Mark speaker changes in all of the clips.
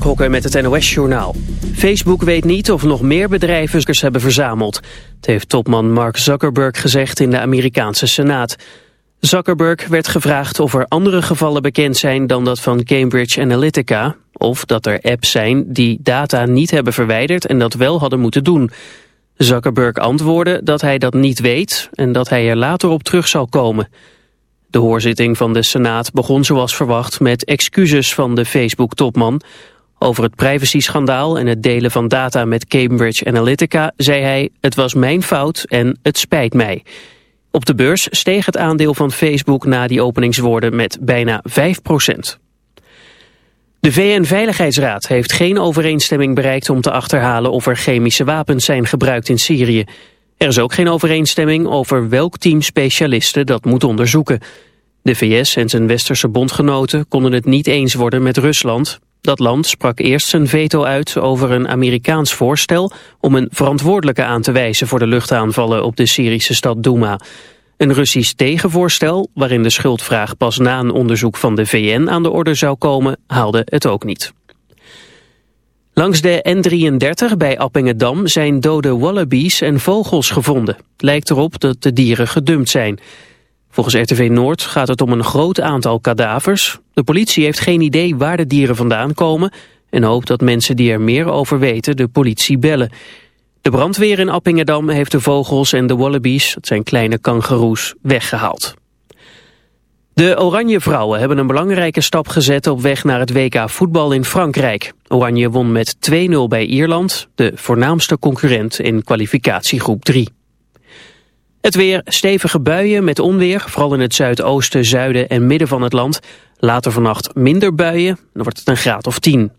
Speaker 1: Mark met het NOS Journaal. Facebook weet niet of nog meer bedrijven hebben verzameld. Het heeft topman Mark Zuckerberg gezegd in de Amerikaanse Senaat. Zuckerberg werd gevraagd of er andere gevallen bekend zijn dan dat van Cambridge Analytica... of dat er apps zijn die data niet hebben verwijderd en dat wel hadden moeten doen. Zuckerberg antwoordde dat hij dat niet weet en dat hij er later op terug zal komen... De hoorzitting van de Senaat begon zoals verwacht met excuses van de Facebook-topman. Over het privacy-schandaal en het delen van data met Cambridge Analytica zei hij... het was mijn fout en het spijt mij. Op de beurs steeg het aandeel van Facebook na die openingswoorden met bijna 5% De VN-veiligheidsraad heeft geen overeenstemming bereikt om te achterhalen of er chemische wapens zijn gebruikt in Syrië. Er is ook geen overeenstemming over welk team specialisten dat moet onderzoeken. De VS en zijn westerse bondgenoten konden het niet eens worden met Rusland. Dat land sprak eerst zijn veto uit over een Amerikaans voorstel... om een verantwoordelijke aan te wijzen voor de luchtaanvallen op de Syrische stad Douma. Een Russisch tegenvoorstel, waarin de schuldvraag pas na een onderzoek van de VN aan de orde zou komen, haalde het ook niet. Langs de N33 bij Appingedam zijn dode wallabies en vogels gevonden. Lijkt erop dat de dieren gedumpt zijn. Volgens RTV Noord gaat het om een groot aantal kadavers. De politie heeft geen idee waar de dieren vandaan komen... en hoopt dat mensen die er meer over weten de politie bellen. De brandweer in Appingedam heeft de vogels en de wallabies... dat zijn kleine kangeroes, weggehaald. De Oranje Vrouwen hebben een belangrijke stap gezet op weg naar het WK voetbal in Frankrijk. Oranje won met 2-0 bij Ierland, de voornaamste concurrent in kwalificatiegroep 3. Het weer, stevige buien met onweer, vooral in het zuidoosten, zuiden en midden van het land. Later vannacht minder buien, dan wordt het een graad of 10.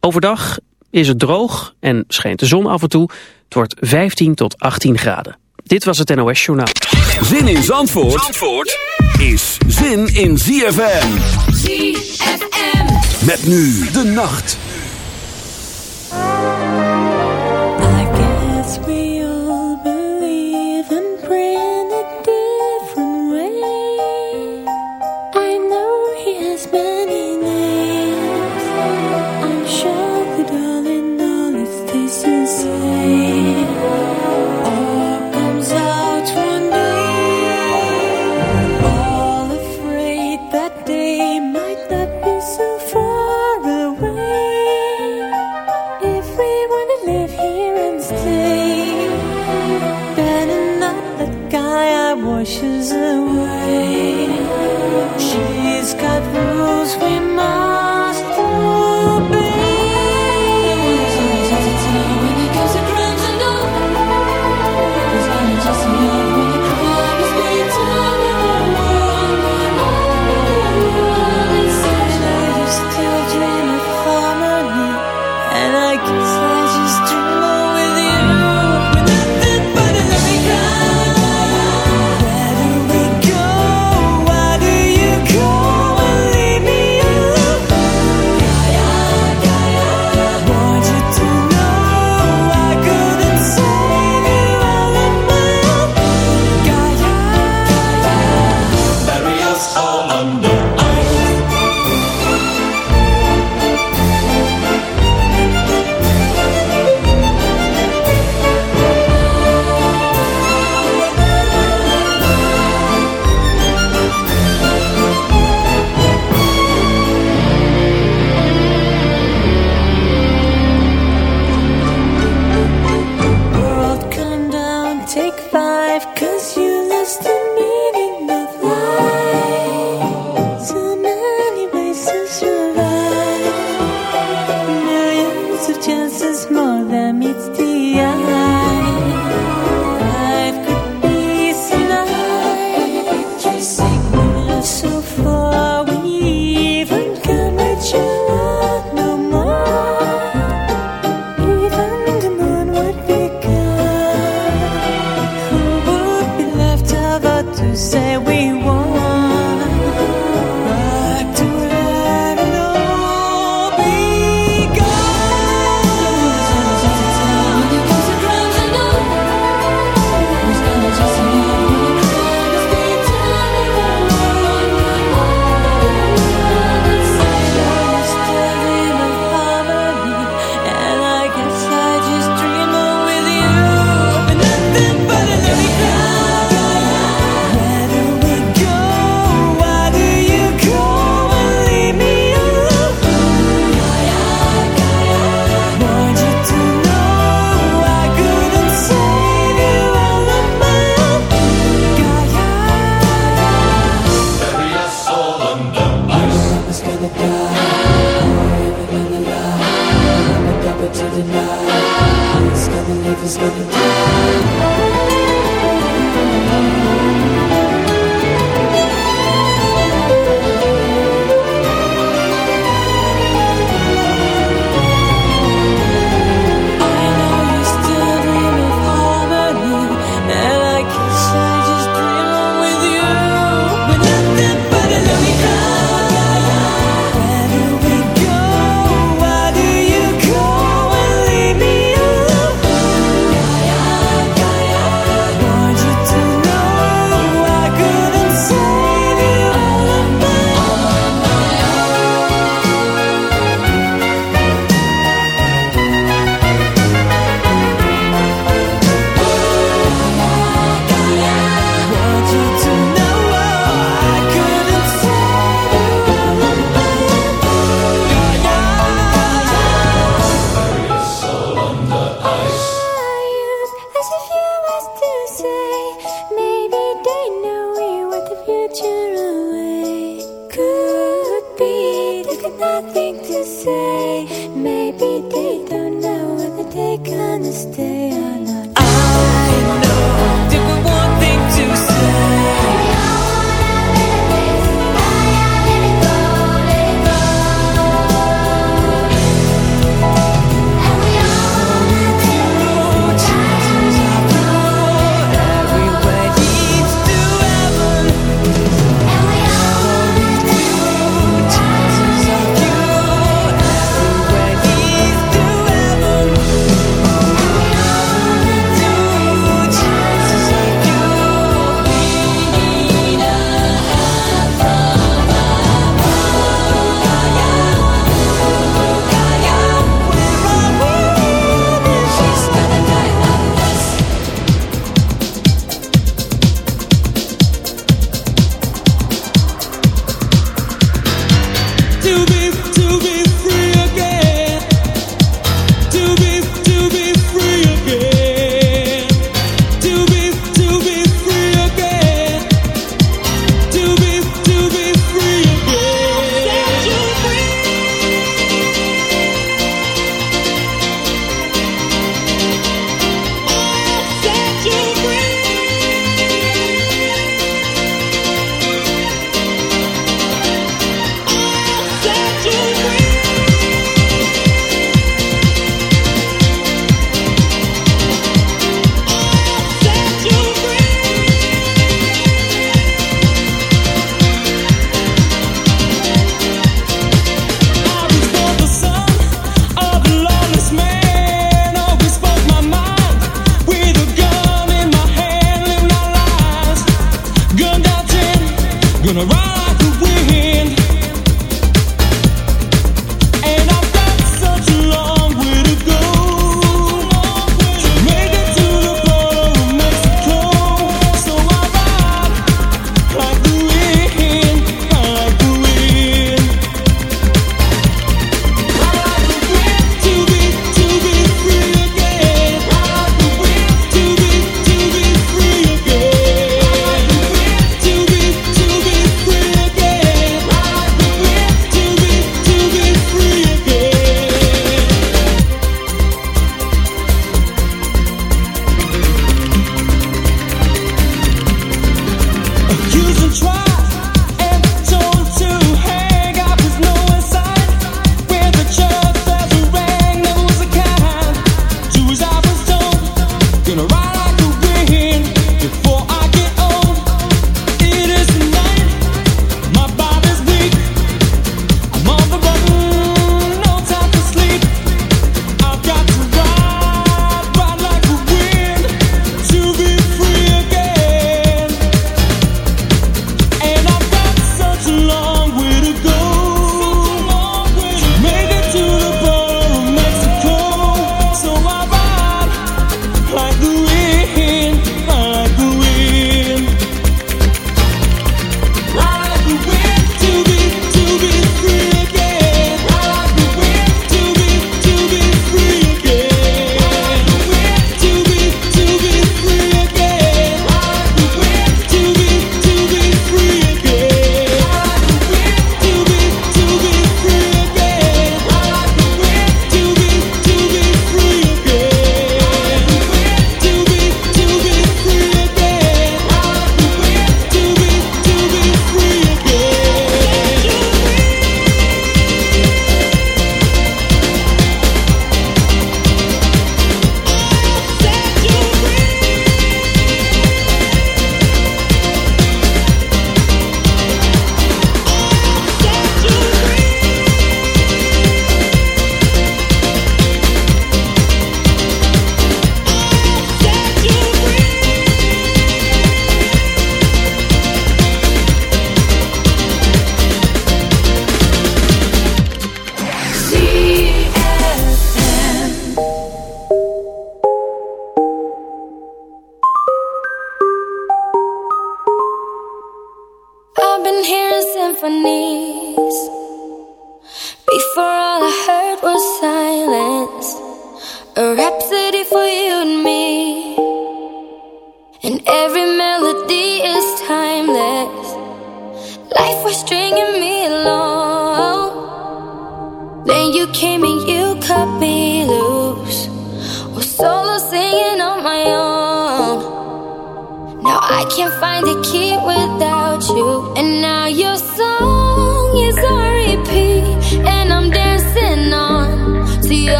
Speaker 1: Overdag is het droog en schijnt de zon af en toe. Het wordt 15 tot 18 graden. Dit was het NOS Journaal.
Speaker 2: Zin in Zandvoort, Zandvoort is zin in ZFM. ZFM. Met nu de nacht. got rules.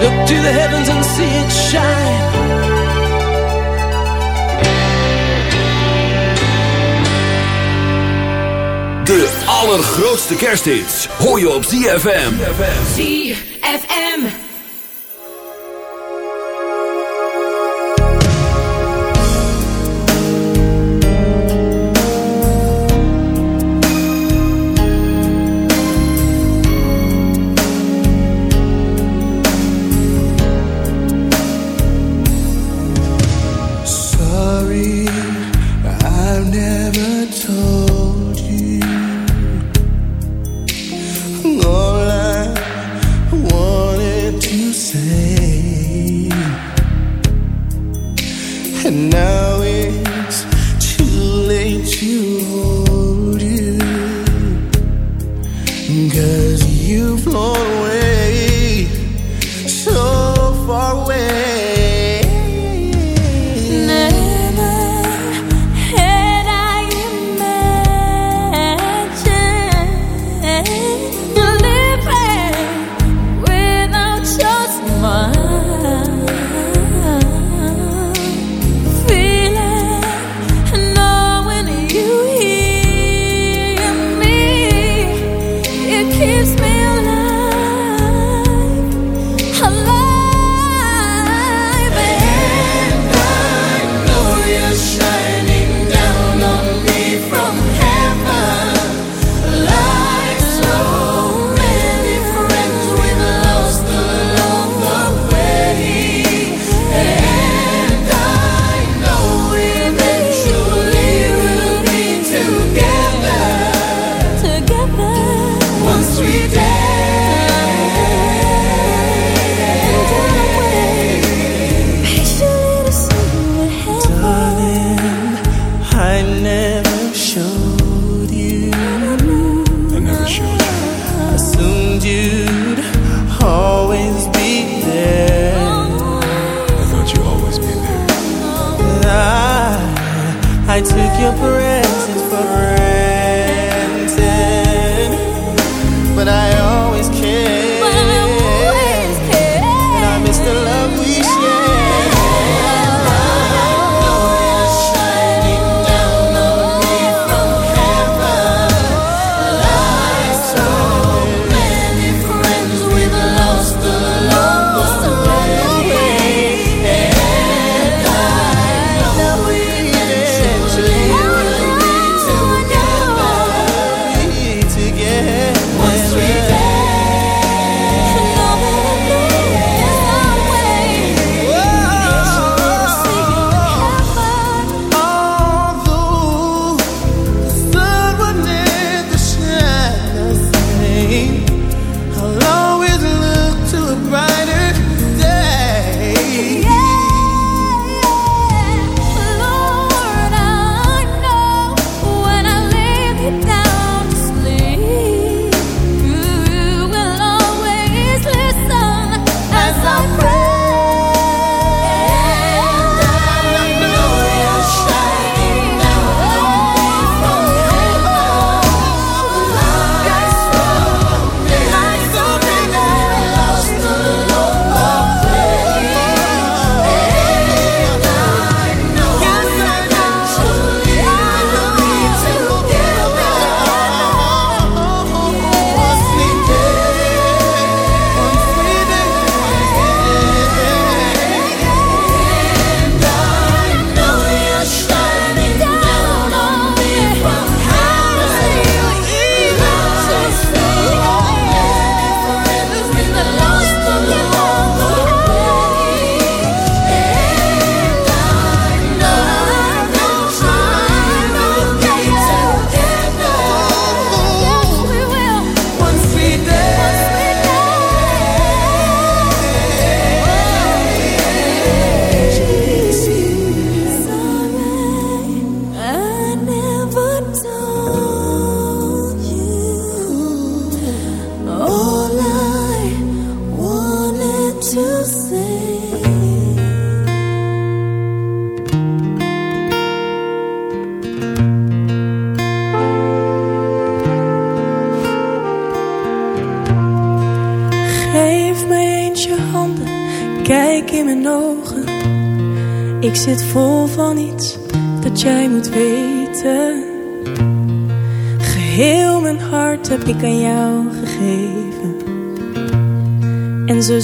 Speaker 2: Look
Speaker 3: to the heavens and see it
Speaker 2: shine.
Speaker 4: De allergrootste kersthits hoor je op ZFM. ZFM.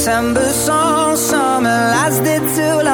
Speaker 5: September song, summer lasted too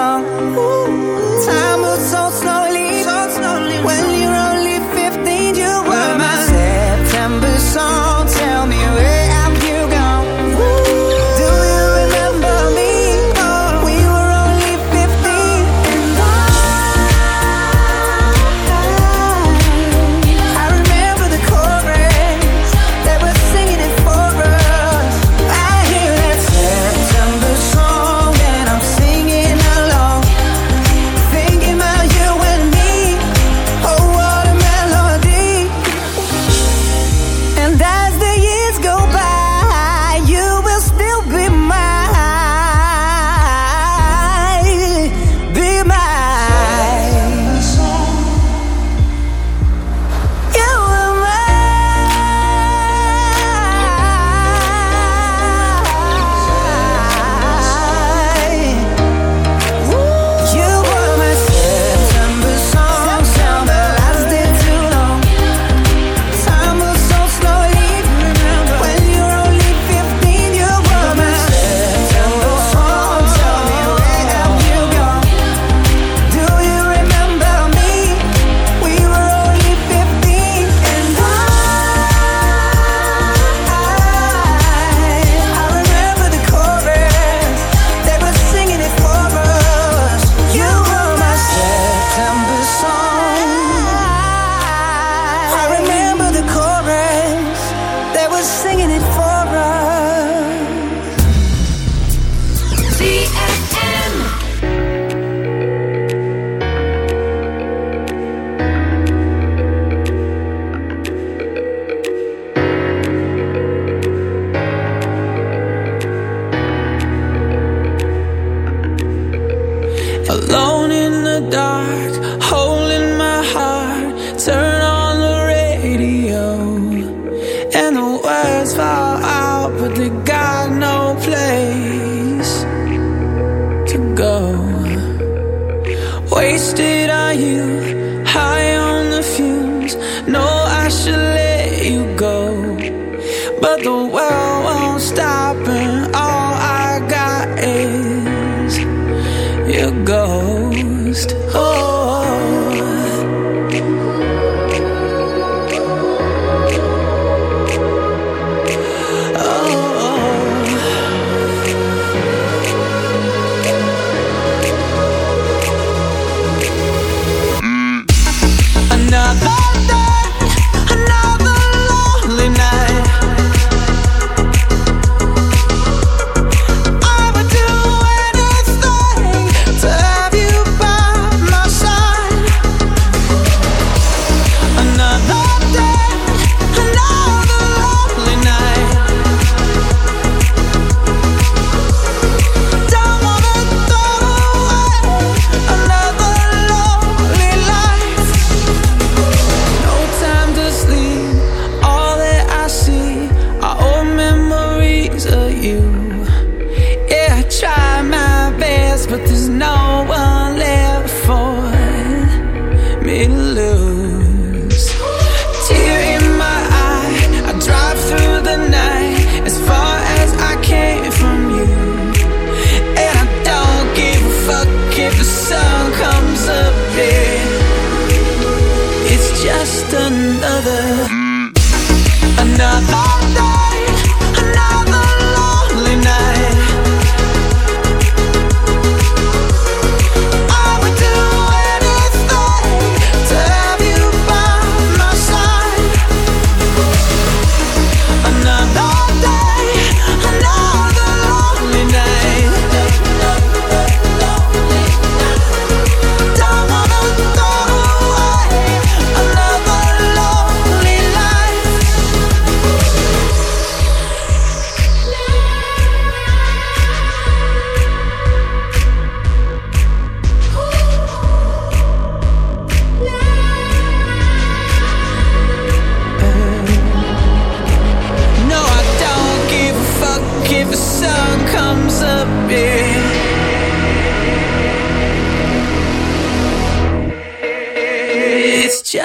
Speaker 4: love.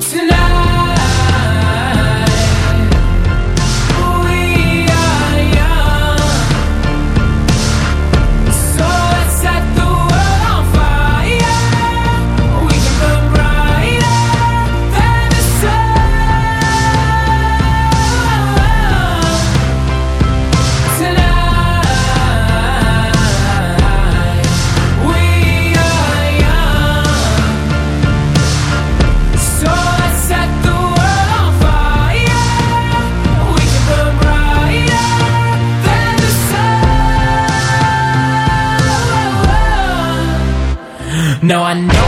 Speaker 4: Tonight No, I know